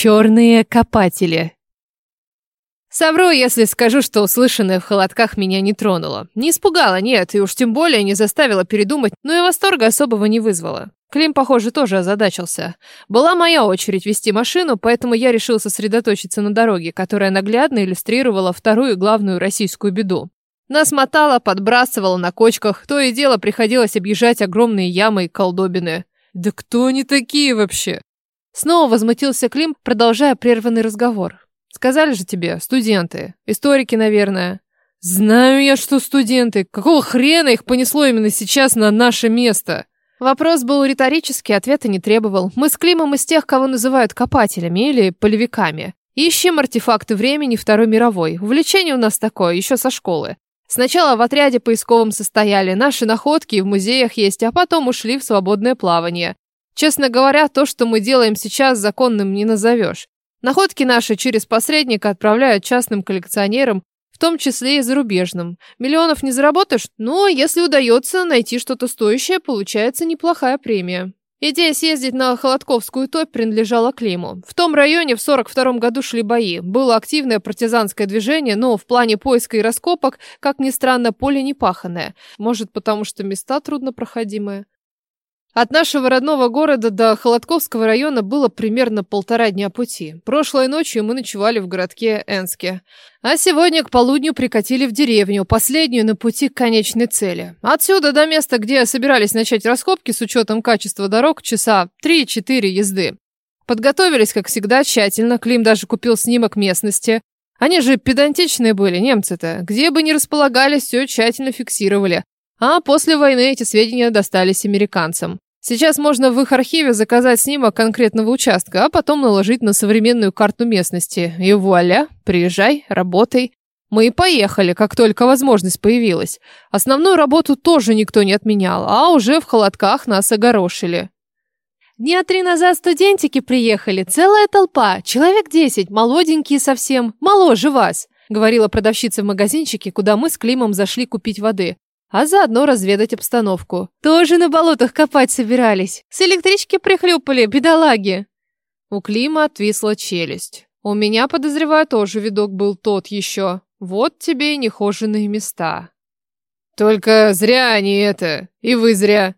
Черные копатели. Совру, если скажу, что услышанное в холодках меня не тронуло. Не испугало, нет, и уж тем более не заставило передумать, но и восторга особого не вызвало. Клим, похоже, тоже озадачился. Была моя очередь вести машину, поэтому я решил сосредоточиться на дороге, которая наглядно иллюстрировала вторую главную российскую беду. Нас мотало, подбрасывало на кочках, то и дело приходилось объезжать огромные ямы и колдобины. Да кто они такие вообще? Снова возмутился Клим, продолжая прерванный разговор. Сказали же тебе, студенты. Историки, наверное. Знаю я, что студенты. Какого хрена их понесло именно сейчас на наше место? Вопрос был риторический, ответа не требовал. Мы с Климом из тех, кого называют копателями или полевиками. Ищем артефакты времени Второй мировой. Увлечение у нас такое, еще со школы. Сначала в отряде поисковом состояли, наши находки в музеях есть, а потом ушли в свободное плавание. Честно говоря, то, что мы делаем сейчас, законным не назовешь. Находки наши через посредника отправляют частным коллекционерам, в том числе и зарубежным. Миллионов не заработаешь, но если удается найти что-то стоящее, получается неплохая премия. Идея съездить на Холодковскую топь принадлежала Климу. В том районе в 42 году шли бои. Было активное партизанское движение, но в плане поиска и раскопок, как ни странно, поле не паханное. Может, потому что места труднопроходимые. От нашего родного города до Холодковского района было примерно полтора дня пути. Прошлой ночью мы ночевали в городке Энске. А сегодня к полудню прикатили в деревню, последнюю на пути к конечной цели. Отсюда до места, где собирались начать раскопки с учетом качества дорог, часа 3-4 езды. Подготовились, как всегда, тщательно. Клим даже купил снимок местности. Они же педантичные были, немцы-то. Где бы ни располагались, все тщательно фиксировали. А после войны эти сведения достались американцам. Сейчас можно в их архиве заказать снимок конкретного участка, а потом наложить на современную карту местности. И вуаля, приезжай, работай. Мы и поехали, как только возможность появилась. Основную работу тоже никто не отменял, а уже в холодках нас огорошили. Дня три назад студентики приехали, целая толпа, человек десять, молоденькие совсем, моложе вас, говорила продавщица в магазинчике, куда мы с Климом зашли купить воды а заодно разведать обстановку. Тоже на болотах копать собирались. С электрички прихлюпали, бедолаги. У Клима отвисла челюсть. У меня, подозреваю, тоже видок был тот еще. Вот тебе и нехоженные места. Только зря они это, и вы зря.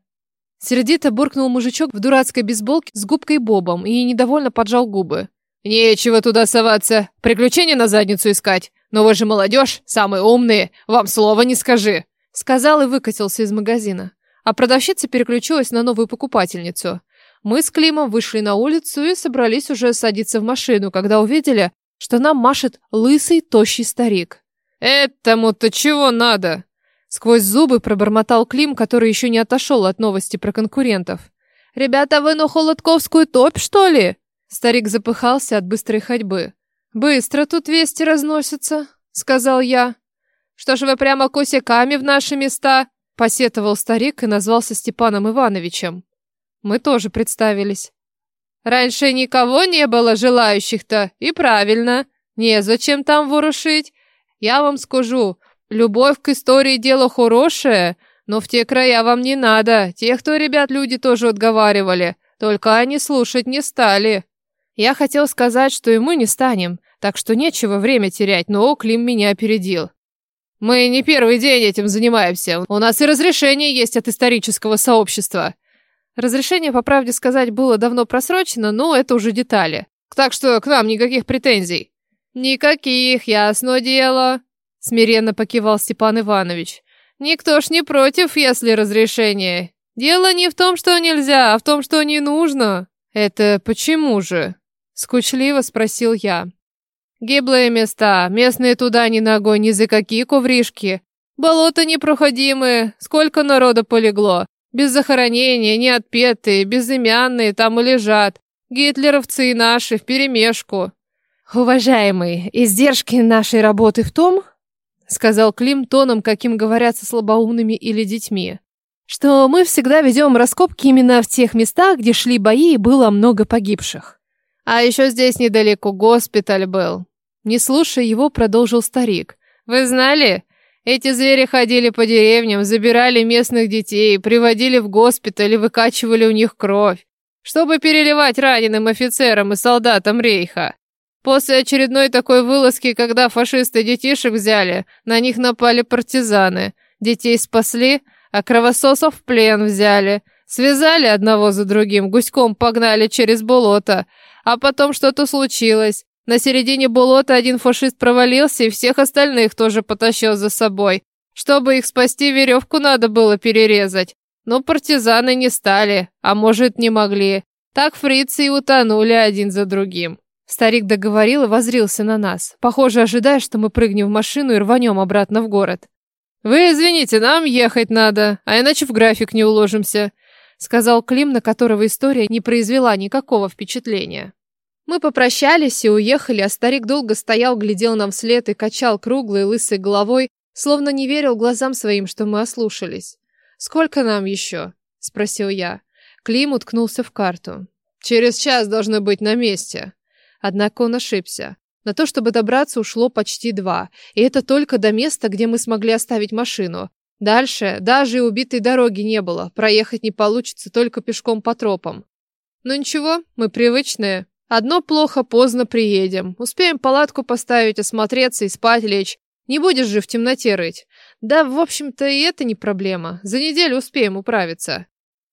Сердито буркнул мужичок в дурацкой бейсболке с губкой Бобом и недовольно поджал губы. Нечего туда соваться, приключения на задницу искать. Но вы же молодежь, самые умные, вам слова не скажи. Сказал и выкатился из магазина. А продавщица переключилась на новую покупательницу. Мы с Климом вышли на улицу и собрались уже садиться в машину, когда увидели, что нам машет лысый, тощий старик. «Этому-то чего надо?» Сквозь зубы пробормотал Клим, который еще не отошел от новости про конкурентов. «Ребята, вы на Холодковскую топь, что ли?» Старик запыхался от быстрой ходьбы. «Быстро тут вести разносятся», — сказал я. Что ж вы прямо косяками в наши места?» Посетовал старик и назвался Степаном Ивановичем. Мы тоже представились. «Раньше никого не было желающих-то, и правильно. Незачем там ворушить. Я вам скажу, любовь к истории дело хорошее, но в те края вам не надо. Тех, кто, ребят, люди тоже отговаривали, только они слушать не стали». Я хотел сказать, что и мы не станем, так что нечего время терять, но Клим меня опередил. Мы не первый день этим занимаемся. У нас и разрешение есть от исторического сообщества. Разрешение, по правде сказать, было давно просрочено, но это уже детали. Так что к нам никаких претензий. Никаких, ясно дело. Смиренно покивал Степан Иванович. Никто ж не против, если разрешение. Дело не в том, что нельзя, а в том, что не нужно. Это почему же? Скучливо спросил я. Гиблые места, местные туда ни ногой, ни за какие ковришки. Болота непроходимые, сколько народа полегло. Без захоронения, не отпетые, безымянные там и лежат. Гитлеровцы и наши вперемешку. Уважаемые, издержки нашей работы в том, сказал Клим тоном, каким говорят со слабоумными или детьми, что мы всегда ведем раскопки именно в тех местах, где шли бои и было много погибших. А еще здесь недалеко госпиталь был. Не слушая его, продолжил старик. «Вы знали? Эти звери ходили по деревням, забирали местных детей, приводили в госпиталь и выкачивали у них кровь. чтобы переливать раненым офицерам и солдатам рейха. После очередной такой вылазки, когда фашисты детишек взяли, на них напали партизаны. Детей спасли, а кровососов в плен взяли. Связали одного за другим, гуськом погнали через болото. А потом что-то случилось. На середине болота один фашист провалился и всех остальных тоже потащил за собой. Чтобы их спасти, веревку надо было перерезать. Но партизаны не стали, а может, не могли. Так фрицы и утонули один за другим. Старик договорил и возрился на нас, похоже, ожидая, что мы прыгнем в машину и рванем обратно в город. «Вы извините, нам ехать надо, а иначе в график не уложимся», сказал Клим, на которого история не произвела никакого впечатления. Мы попрощались и уехали, а старик долго стоял, глядел нам вслед и качал круглой лысой головой, словно не верил глазам своим, что мы ослушались. «Сколько нам еще?» — спросил я. Клим уткнулся в карту. «Через час должны быть на месте». Однако он ошибся. На то, чтобы добраться, ушло почти два. И это только до места, где мы смогли оставить машину. Дальше даже и убитой дороги не было. Проехать не получится только пешком по тропам. Но ну ничего, мы привычные. Одно плохо, поздно приедем. Успеем палатку поставить, осмотреться и спать лечь. Не будешь же в темноте рыть. Да, в общем-то, и это не проблема. За неделю успеем управиться.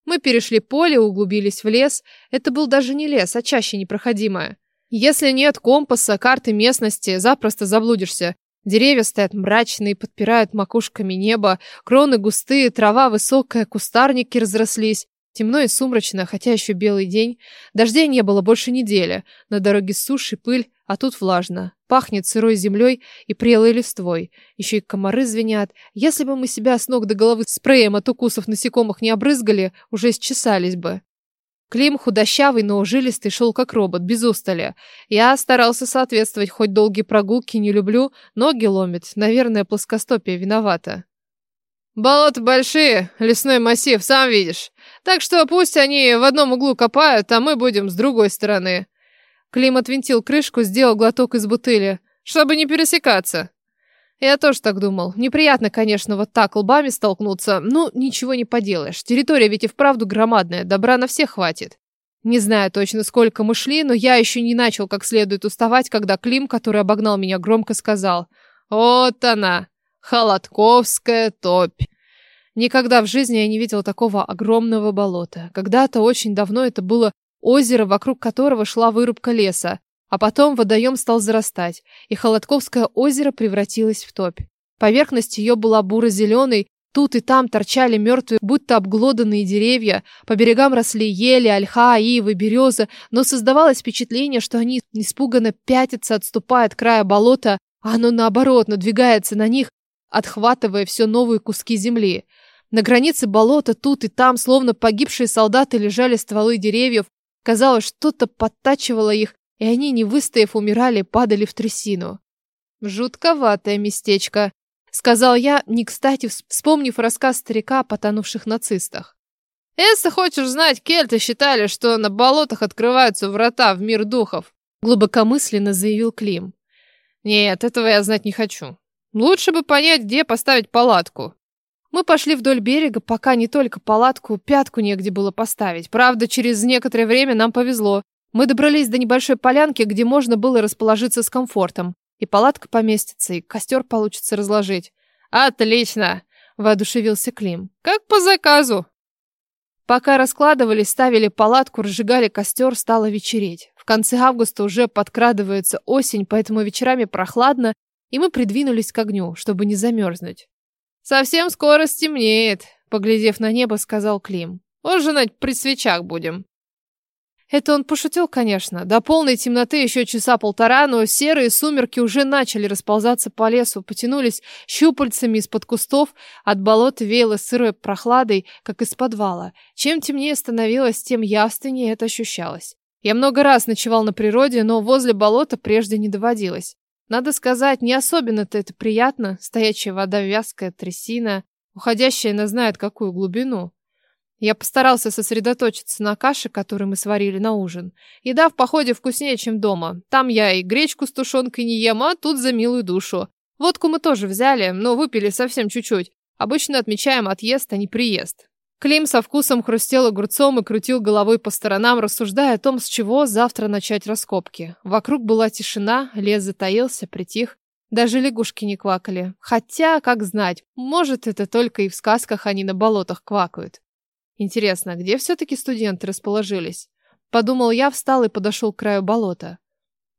Мы перешли поле, углубились в лес. Это был даже не лес, а чаще непроходимая. Если нет компаса, карты местности, запросто заблудишься. Деревья стоят мрачные, подпирают макушками небо, кроны густые, трава высокая, кустарники разрослись. Темно и сумрачно, хотя еще белый день. Дождей не было больше недели. На дороге суши, пыль, а тут влажно. Пахнет сырой землей и прелой листвой. Еще и комары звенят. Если бы мы себя с ног до головы спреем от укусов насекомых не обрызгали, уже исчесались бы. Клим худощавый, но жилистый, шел как робот, без устали. Я старался соответствовать, хоть долгие прогулки не люблю, ноги ломит. Наверное, плоскостопие виновата. Болота большие, лесной массив, сам видишь. Так что пусть они в одном углу копают, а мы будем с другой стороны. Клим отвинтил крышку, сделал глоток из бутыли, чтобы не пересекаться. Я тоже так думал. Неприятно, конечно, вот так лбами столкнуться, но ничего не поделаешь. Территория ведь и вправду громадная, добра на всех хватит. Не знаю точно, сколько мы шли, но я еще не начал как следует уставать, когда Клим, который обогнал меня, громко сказал «Вот она!» Холодковская топь. Никогда в жизни я не видел такого огромного болота. Когда-то очень давно это было озеро, вокруг которого шла вырубка леса, а потом водоем стал зарастать, и Холодковское озеро превратилось в топь. Поверхность ее была буро-зеленой, тут и там торчали мертвые, будто обглоданные деревья, по берегам росли ели, ольха, ивы, береза, но создавалось впечатление, что они испуганно пятятся, отступая от края болота, а оно наоборот надвигается на них, отхватывая все новые куски земли. На границе болота тут и там, словно погибшие солдаты, лежали стволы деревьев. Казалось, что-то подтачивало их, и они, не выстояв, умирали, падали в трясину. «Жутковатое местечко», — сказал я, не кстати вспомнив рассказ старика о потонувших нацистах. «Если хочешь знать, кельты считали, что на болотах открываются врата в мир духов», — глубокомысленно заявил Клим. «Нет, этого я знать не хочу. Лучше бы понять, где поставить палатку. Мы пошли вдоль берега, пока не только палатку, пятку негде было поставить. Правда, через некоторое время нам повезло. Мы добрались до небольшой полянки, где можно было расположиться с комфортом. И палатка поместится, и костер получится разложить. «Отлично!» — воодушевился Клим. «Как по заказу!» Пока раскладывали, ставили палатку, разжигали костер, стало вечереть. В конце августа уже подкрадывается осень, поэтому вечерами прохладно, и мы придвинулись к огню, чтобы не замерзнуть. «Совсем скоро стемнеет», — поглядев на небо, сказал Клим. «Ужинать при свечах будем». Это он пошутил, конечно. До полной темноты еще часа полтора, но серые сумерки уже начали расползаться по лесу, потянулись щупальцами из-под кустов, от болота веяло сырой прохладой, как из подвала. Чем темнее становилось, тем явственнее это ощущалось. Я много раз ночевал на природе, но возле болота прежде не доводилось. Надо сказать, не особенно-то это приятно, стоячая вода вязкая, трясина, уходящая на знает какую глубину. Я постарался сосредоточиться на каше, которую мы сварили на ужин. Еда в походе вкуснее, чем дома. Там я и гречку с тушенкой не ем, а тут за милую душу. Водку мы тоже взяли, но выпили совсем чуть-чуть. Обычно отмечаем отъезд, а не приезд. Клим со вкусом хрустел огурцом и крутил головой по сторонам, рассуждая о том, с чего завтра начать раскопки. Вокруг была тишина, лес затаился, притих. Даже лягушки не квакали. Хотя, как знать, может, это только и в сказках они на болотах квакают. Интересно, где все-таки студенты расположились? Подумал я, встал и подошел к краю болота.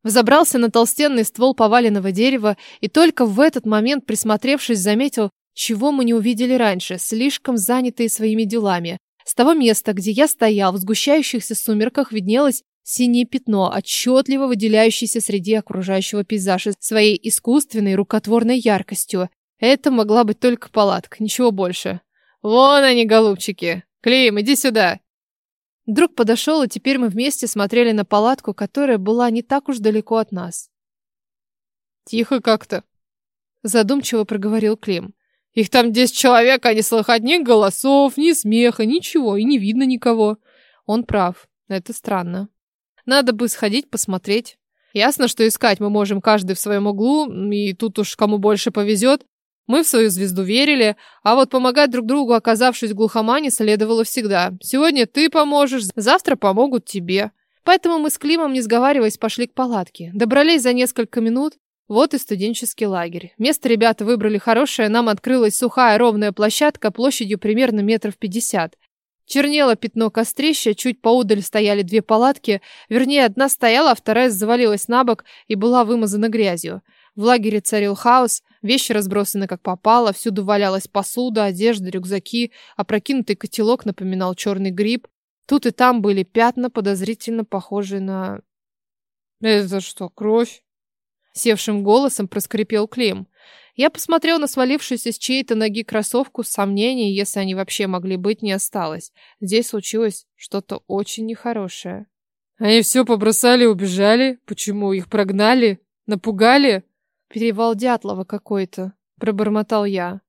Взобрался на толстенный ствол поваленного дерева и только в этот момент, присмотревшись, заметил, чего мы не увидели раньше, слишком занятые своими делами. С того места, где я стоял, в сгущающихся сумерках виднелось синее пятно, отчетливо выделяющееся среди окружающего пейзажа своей искусственной рукотворной яркостью. Это могла быть только палатка, ничего больше. «Вон они, голубчики! Клим, иди сюда!» Друг подошел, и теперь мы вместе смотрели на палатку, которая была не так уж далеко от нас. «Тихо как-то», — задумчиво проговорил Клим. «Их там десять человек, а не слыхать ни голосов, ни смеха, ничего, и не видно никого». Он прав, это странно. Надо бы сходить посмотреть. Ясно, что искать мы можем каждый в своем углу, и тут уж кому больше повезет, мы в свою звезду верили, а вот помогать друг другу, оказавшись в глухомане, следовало всегда. Сегодня ты поможешь, завтра помогут тебе. Поэтому мы с Климом, не сговариваясь, пошли к палатке. Добрались за несколько минут. Вот и студенческий лагерь. Место ребята выбрали хорошее, нам открылась сухая ровная площадка площадью примерно метров пятьдесят. Чернело пятно кострища, чуть поудаль стояли две палатки, вернее, одна стояла, а вторая завалилась на бок и была вымазана грязью. В лагере царил хаос, вещи разбросаны как попало, всюду валялась посуда, одежда, рюкзаки, опрокинутый котелок напоминал черный гриб. Тут и там были пятна, подозрительно похожие на... «Это что, кровь?» Севшим голосом проскрипел Клим. Я посмотрел на свалившуюся с чьей-то ноги кроссовку, сомнений, если они вообще могли быть, не осталось. Здесь случилось что-то очень нехорошее. «Они все побросали убежали? Почему? Их прогнали? Напугали?» Перевал Дятлова какой-то, пробормотал я.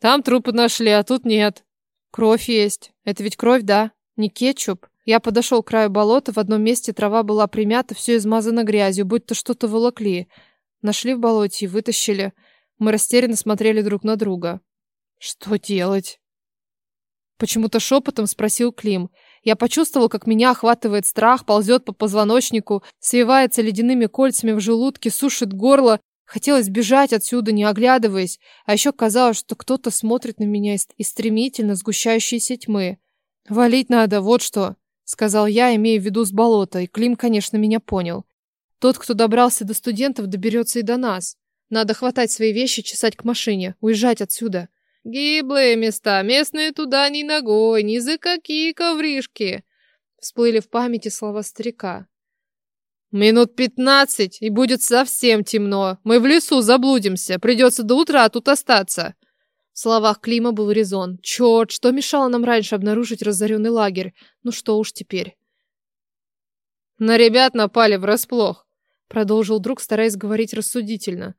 Там трупы нашли, а тут нет. Кровь есть. Это ведь кровь, да? Не кетчуп. Я подошел к краю болота, в одном месте трава была примята, все измазано грязью, будто что-то волокли. Нашли в болоте и вытащили. Мы растерянно смотрели друг на друга. Что делать? Почему-то шепотом спросил Клим. Я почувствовал, как меня охватывает страх, ползет по позвоночнику, свивается ледяными кольцами в желудке, сушит горло. Хотелось бежать отсюда, не оглядываясь, а еще казалось, что кто-то смотрит на меня из, стремительно сгущающейся тьмы. «Валить надо, вот что», — сказал я, имея в виду с болота, и Клим, конечно, меня понял. «Тот, кто добрался до студентов, доберется и до нас. Надо хватать свои вещи, чесать к машине, уезжать отсюда». Гиблые места, местные туда ни ногой, ни за какие ковришки. Всплыли в памяти слова старика. Минут пятнадцать, и будет совсем темно. Мы в лесу заблудимся, придется до утра тут остаться. В словах Клима был резон. Черт, что мешало нам раньше обнаружить разоренный лагерь? Ну что уж теперь. На ребят напали врасплох, продолжил друг, стараясь говорить рассудительно.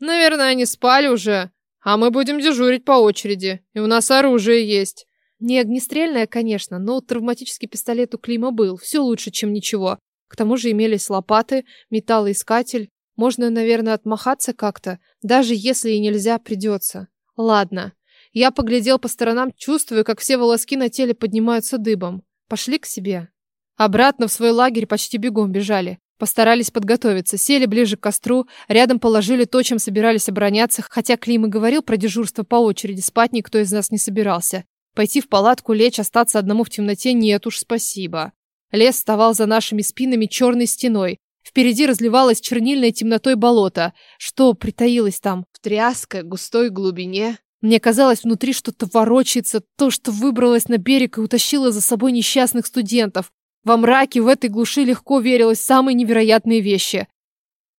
Наверное, они спали уже, а мы будем дежурить по очереди, и у нас оружие есть. Не огнестрельное, конечно, но травматический пистолет у Клима был. Все лучше, чем ничего. К тому же имелись лопаты, металлоискатель. Можно, наверное, отмахаться как-то, даже если и нельзя, придется. Ладно. Я поглядел по сторонам, чувствуя, как все волоски на теле поднимаются дыбом. Пошли к себе. Обратно в свой лагерь почти бегом бежали. Постарались подготовиться, сели ближе к костру, рядом положили то, чем собирались обороняться, хотя Клим и говорил про дежурство по очереди, спать никто из нас не собирался. Пойти в палатку, лечь, остаться одному в темноте нет уж, спасибо. Лес вставал за нашими спинами черной стеной. Впереди разливалось чернильной темнотой болото. Что притаилось там? В тряской, густой глубине. Мне казалось, внутри что-то ворочается, то, что выбралось на берег и утащило за собой несчастных студентов. Во мраке в этой глуши легко верилось самые невероятные вещи.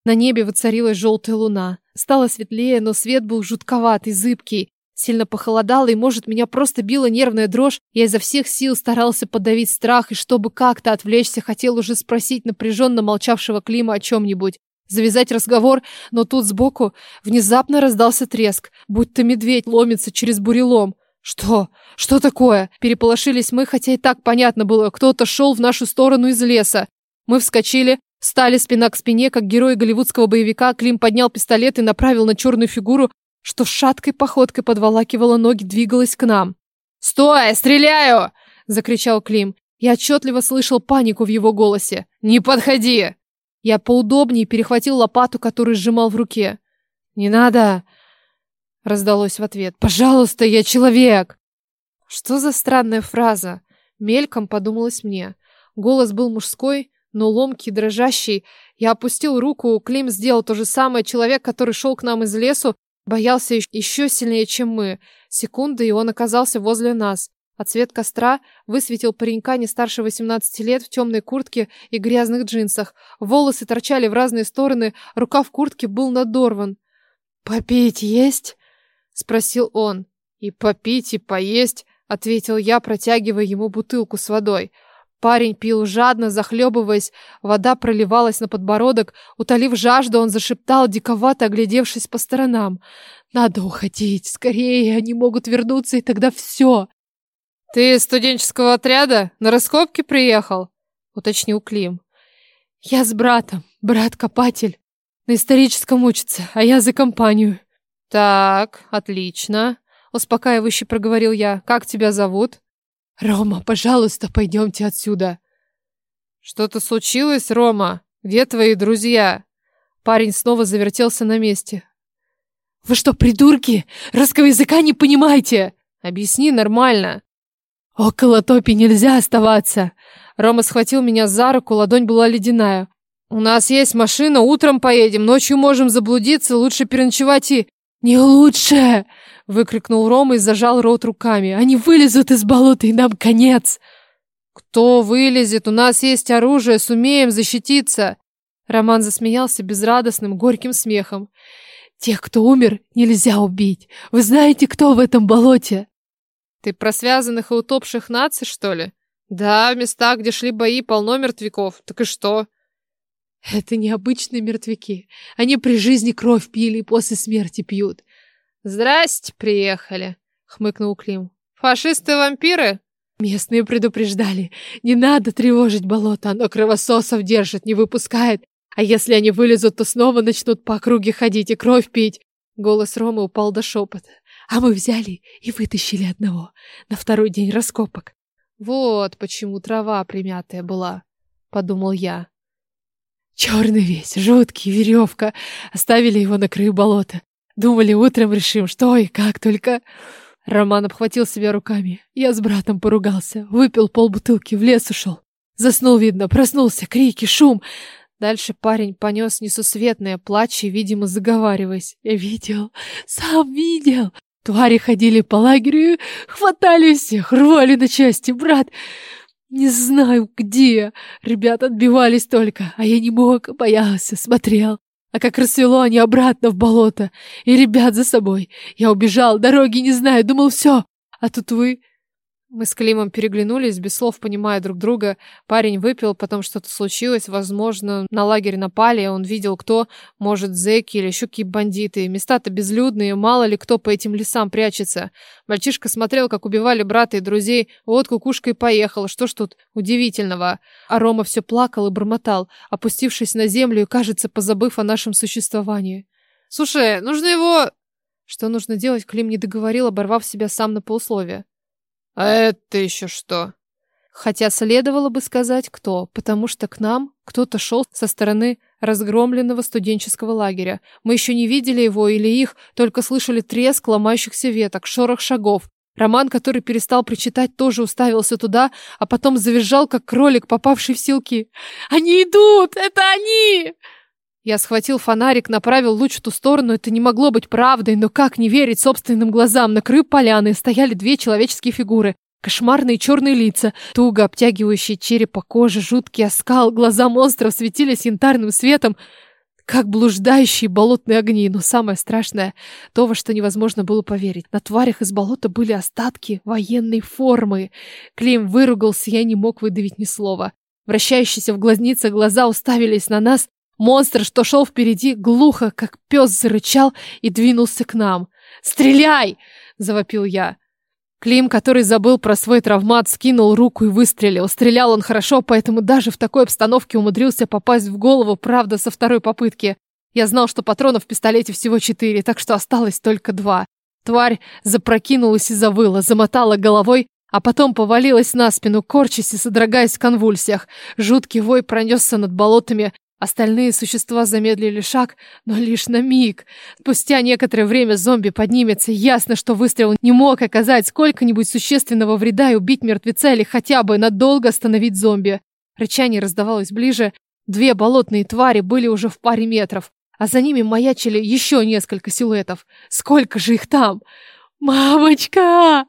На небе воцарилась желтая луна. Стало светлее, но свет был жутковатый, зыбкий. Сильно похолодало, и, может, меня просто била нервная дрожь. Я изо всех сил старался подавить страх, и чтобы как-то отвлечься, хотел уже спросить напряженно молчавшего Клима о чем-нибудь. Завязать разговор, но тут сбоку внезапно раздался треск, будто медведь ломится через бурелом. «Что? Что такое?» Переполошились мы, хотя и так понятно было, кто-то шел в нашу сторону из леса. Мы вскочили, стали спина к спине, как герой голливудского боевика. Клим поднял пистолет и направил на черную фигуру, что шаткой походкой подволакивала ноги, двигалась к нам. «Стой! Стреляю!» — закричал Клим. Я отчетливо слышал панику в его голосе. «Не подходи!» Я поудобнее перехватил лопату, которую сжимал в руке. «Не надо!» — раздалось в ответ. «Пожалуйста, я человек!» Что за странная фраза? Мельком подумалось мне. Голос был мужской, но ломкий, дрожащий. Я опустил руку, Клим сделал то же самое. Человек, который шел к нам из лесу, боялся еще сильнее, чем мы. Секунды, и он оказался возле нас. А цвет костра высветил паренька не старше 18 лет в темной куртке и грязных джинсах. Волосы торчали в разные стороны, рукав куртки был надорван. «Попить есть?» — спросил он. «И попить, и поесть», — ответил я, протягивая ему бутылку с водой. Парень пил жадно, захлебываясь, вода проливалась на подбородок. Утолив жажду, он зашептал, диковато оглядевшись по сторонам. «Надо уходить, скорее, они могут вернуться, и тогда все!» «Ты из студенческого отряда? На раскопки приехал?» — уточнил Клим. «Я с братом. Брат-копатель. На историческом учится, а я за компанию». «Так, отлично», — успокаивающе проговорил я. «Как тебя зовут?» «Рома, пожалуйста, пойдемте отсюда». «Что-то случилось, Рома? Где твои друзья?» Парень снова завертелся на месте. «Вы что, придурки? Русского языка не понимаете?» «Объясни нормально». «Около топи нельзя оставаться!» Рома схватил меня за руку, ладонь была ледяная. «У нас есть машина, утром поедем, ночью можем заблудиться, лучше переночевать и...» «Не лучше!» — выкрикнул Рома и зажал рот руками. «Они вылезут из болота, и нам конец!» «Кто вылезет? У нас есть оружие, сумеем защититься!» Роман засмеялся безрадостным, горьким смехом. «Тех, кто умер, нельзя убить. Вы знаете, кто в этом болоте?» Ты про связанных и утопших наций, что ли? Да, в местах, где шли бои, полно мертвяков. Так и что? Это необычные мертвяки. Они при жизни кровь пили и после смерти пьют. Здрасте, приехали, хмыкнул Клим. Фашисты-вампиры? Местные предупреждали. Не надо тревожить болото, оно кровососов держит, не выпускает. А если они вылезут, то снова начнут по округе ходить и кровь пить. Голос Ромы упал до шепота. А мы взяли и вытащили одного на второй день раскопок. Вот почему трава примятая была, подумал я. Черный весь, жуткий, веревка. Оставили его на краю болота. Думали, утром решим, что и как только... Роман обхватил себя руками. Я с братом поругался. Выпил полбутылки, в лес ушел. Заснул, видно, проснулся, крики, шум. Дальше парень понес несусветное, плача, видимо, заговариваясь. Я видел, сам видел. Твари ходили по лагерю, хватали всех, рвали на части, брат. Не знаю, где. Ребята отбивались только, а я не мог, боялся, смотрел. А как рассвело, они обратно в болото. И ребят за собой. Я убежал, дороги не знаю, думал, все. А тут вы... Мы с Климом переглянулись, без слов понимая друг друга. Парень выпил, потом что-то случилось. Возможно, на лагерь напали, он видел кто. Может, зэки или еще какие бандиты. Места-то безлюдные, мало ли кто по этим лесам прячется. Мальчишка смотрел, как убивали брата и друзей. Вот кукушка и поехал. Что ж тут удивительного? А Рома все плакал и бормотал, опустившись на землю и, кажется, позабыв о нашем существовании. «Слушай, нужно его...» Что нужно делать, Клим не договорил, оборвав себя сам на полусловие. «А это еще что?» Хотя следовало бы сказать, кто, потому что к нам кто-то шел со стороны разгромленного студенческого лагеря. Мы еще не видели его или их, только слышали треск ломающихся веток, шорох шагов. Роман, который перестал причитать, тоже уставился туда, а потом завизжал, как кролик, попавший в силки. «Они идут! Это они!» Я схватил фонарик, направил луч в ту сторону. Это не могло быть правдой, но как не верить собственным глазам? На краю поляны стояли две человеческие фигуры. Кошмарные черные лица, туго обтягивающие черепа кожи, жуткий оскал, глаза монстров светились янтарным светом, как блуждающие болотные огни. Но самое страшное — то, во что невозможно было поверить. На тварях из болота были остатки военной формы. Клим выругался, я не мог выдавить ни слова. Вращающиеся в глазницах глаза уставились на нас, Монстр, что шел впереди, глухо, как пес, зарычал и двинулся к нам. «Стреляй!» — завопил я. Клим, который забыл про свой травмат, скинул руку и выстрелил. Стрелял он хорошо, поэтому даже в такой обстановке умудрился попасть в голову, правда, со второй попытки. Я знал, что патронов в пистолете всего четыре, так что осталось только два. Тварь запрокинулась и завыла, замотала головой, а потом повалилась на спину, корчась и содрогаясь в конвульсиях. Жуткий вой пронесся над болотами, Остальные существа замедлили шаг, но лишь на миг. Спустя некоторое время зомби поднимется. Ясно, что выстрел не мог оказать сколько-нибудь существенного вреда и убить мертвеца или хотя бы надолго остановить зомби. Рычание раздавалось ближе. Две болотные твари были уже в паре метров, а за ними маячили еще несколько силуэтов. Сколько же их там? «Мамочка!»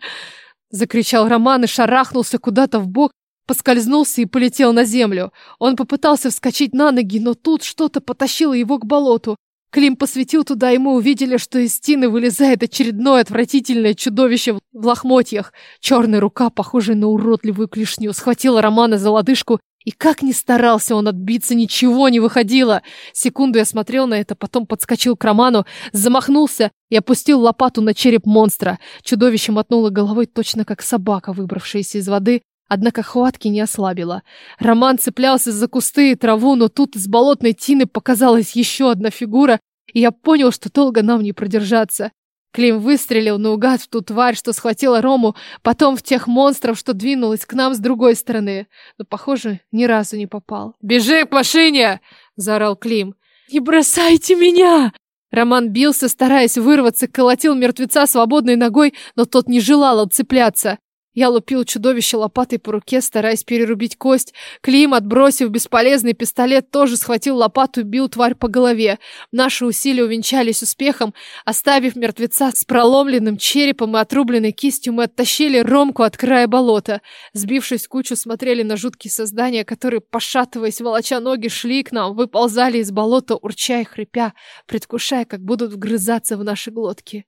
Закричал Роман и шарахнулся куда-то в бок, Поскользнулся и полетел на землю. Он попытался вскочить на ноги, но тут что-то потащило его к болоту. Клим посветил туда, и мы увидели, что из стены вылезает очередное отвратительное чудовище в лохмотьях. Черная рука, похожая на уродливую клешню, схватила Романа за лодыжку, и как ни старался он отбиться, ничего не выходило. Секунду я смотрел на это, потом подскочил к Роману, замахнулся и опустил лопату на череп монстра. Чудовище мотнуло головой точно как собака, выбравшаяся из воды, Однако хватки не ослабила. Роман цеплялся за кусты и траву, но тут из болотной тины показалась еще одна фигура, и я понял, что долго нам не продержаться. Клим выстрелил наугад в ту тварь, что схватила Рому, потом в тех монстров, что двинулась к нам с другой стороны. Но, похоже, ни разу не попал. «Бежи к машине!» — заорал Клим. «Не бросайте меня!» Роман бился, стараясь вырваться, колотил мертвеца свободной ногой, но тот не желал отцепляться. Я лупил чудовище лопатой по руке, стараясь перерубить кость. Клим, отбросив бесполезный пистолет, тоже схватил лопату и бил тварь по голове. Наши усилия увенчались успехом. Оставив мертвеца с проломленным черепом и отрубленной кистью, мы оттащили Ромку от края болота. Сбившись в кучу, смотрели на жуткие создания, которые, пошатываясь, волоча ноги, шли к нам, выползали из болота, урча и хрипя, предвкушая, как будут вгрызаться в наши глотки.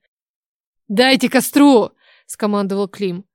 «Дайте костру!» — скомандовал Клим.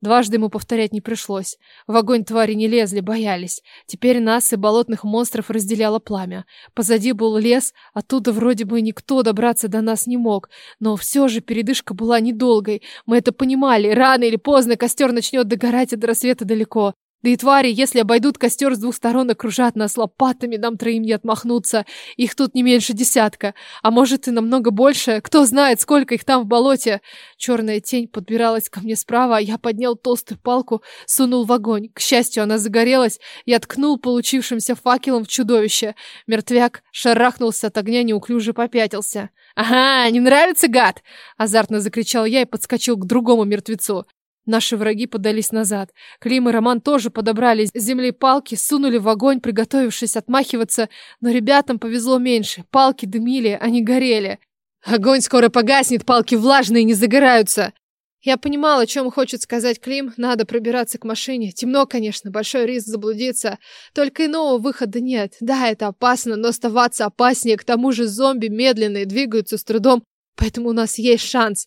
Дважды ему повторять не пришлось. В огонь твари не лезли, боялись. Теперь нас и болотных монстров разделяло пламя. Позади был лес, оттуда вроде бы никто добраться до нас не мог. Но все же передышка была недолгой. Мы это понимали. Рано или поздно костер начнет догорать, и до рассвета далеко. Да и твари, если обойдут костер с двух сторон, окружат нас лопатами, нам троим не отмахнуться. Их тут не меньше десятка. А может и намного больше. Кто знает, сколько их там в болоте. Черная тень подбиралась ко мне справа, а я поднял толстую палку, сунул в огонь. К счастью, она загорелась. Я ткнул получившимся факелом в чудовище. Мертвяк шарахнулся от огня, неуклюже попятился. «Ага, не нравится, гад!» Азартно закричал я и подскочил к другому мертвецу. Наши враги подались назад. Клим и Роман тоже подобрали с земли палки, сунули в огонь, приготовившись отмахиваться, но ребятам повезло меньше. Палки дымили, они горели. Огонь скоро погаснет, палки влажные, не загораются. Я понимала, о чем хочет сказать Клим. Надо пробираться к машине. Темно, конечно, большой риск заблудиться. Только иного выхода нет. Да, это опасно, но оставаться опаснее. К тому же зомби медленные, двигаются с трудом. Поэтому у нас есть шанс.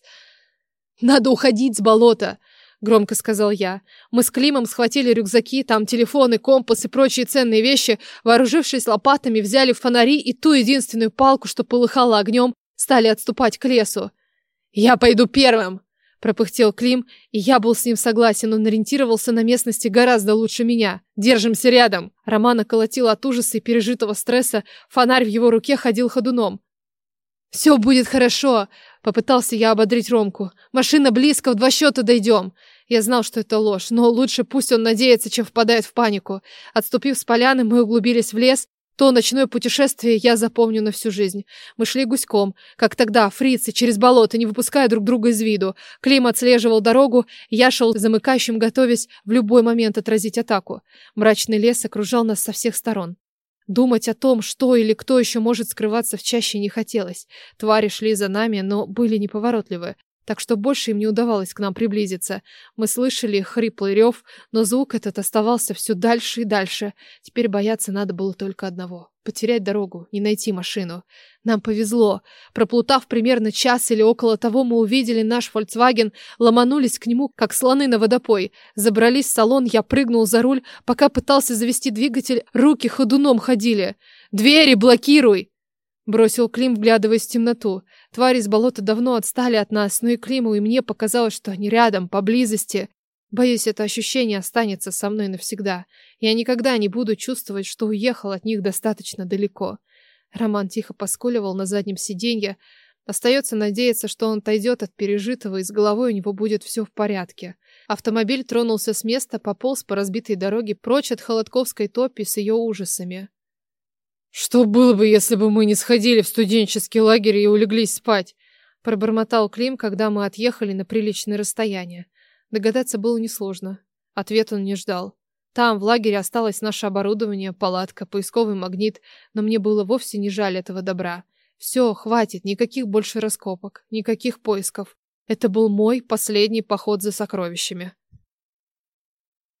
Надо уходить с болота громко сказал я. Мы с Климом схватили рюкзаки, там телефоны, компас и прочие ценные вещи, вооружившись лопатами, взяли фонари и ту единственную палку, что полыхала огнем, стали отступать к лесу. «Я пойду первым!» пропыхтел Клим, и я был с ним согласен, он ориентировался на местности гораздо лучше меня. «Держимся рядом!» Романа колотил от ужаса и пережитого стресса, фонарь в его руке ходил ходуном. «Все будет хорошо!» — попытался я ободрить Ромку. «Машина близко, в два счета дойдем!» Я знал, что это ложь, но лучше пусть он надеется, чем впадает в панику. Отступив с поляны, мы углубились в лес. То ночное путешествие я запомню на всю жизнь. Мы шли гуськом, как тогда, фрицы, через болото, не выпуская друг друга из виду. Клим отслеживал дорогу, я шел замыкающим, готовясь в любой момент отразить атаку. Мрачный лес окружал нас со всех сторон. Думать о том, что или кто еще может скрываться в чаще, не хотелось. Твари шли за нами, но были неповоротливы так что больше им не удавалось к нам приблизиться. Мы слышали хриплый рев, но звук этот оставался все дальше и дальше. Теперь бояться надо было только одного — потерять дорогу, не найти машину. Нам повезло. Проплутав примерно час или около того, мы увидели наш Volkswagen, ломанулись к нему, как слоны на водопой. Забрались в салон, я прыгнул за руль, пока пытался завести двигатель, руки ходуном ходили. «Двери блокируй!» Бросил Клим, вглядываясь в темноту. Твари из болота давно отстали от нас, но и Климу, и мне показалось, что они рядом, поблизости. Боюсь, это ощущение останется со мной навсегда. Я никогда не буду чувствовать, что уехал от них достаточно далеко. Роман тихо поскуливал на заднем сиденье. Остается надеяться, что он отойдет от пережитого, и с головой у него будет все в порядке. Автомобиль тронулся с места, пополз по разбитой дороге прочь от Холодковской топи с ее ужасами. «Что было бы, если бы мы не сходили в студенческий лагерь и улеглись спать?» Пробормотал Клим, когда мы отъехали на приличное расстояние. Догадаться было несложно. Ответ он не ждал. Там, в лагере, осталось наше оборудование, палатка, поисковый магнит, но мне было вовсе не жаль этого добра. Все, хватит, никаких больше раскопок, никаких поисков. Это был мой последний поход за сокровищами.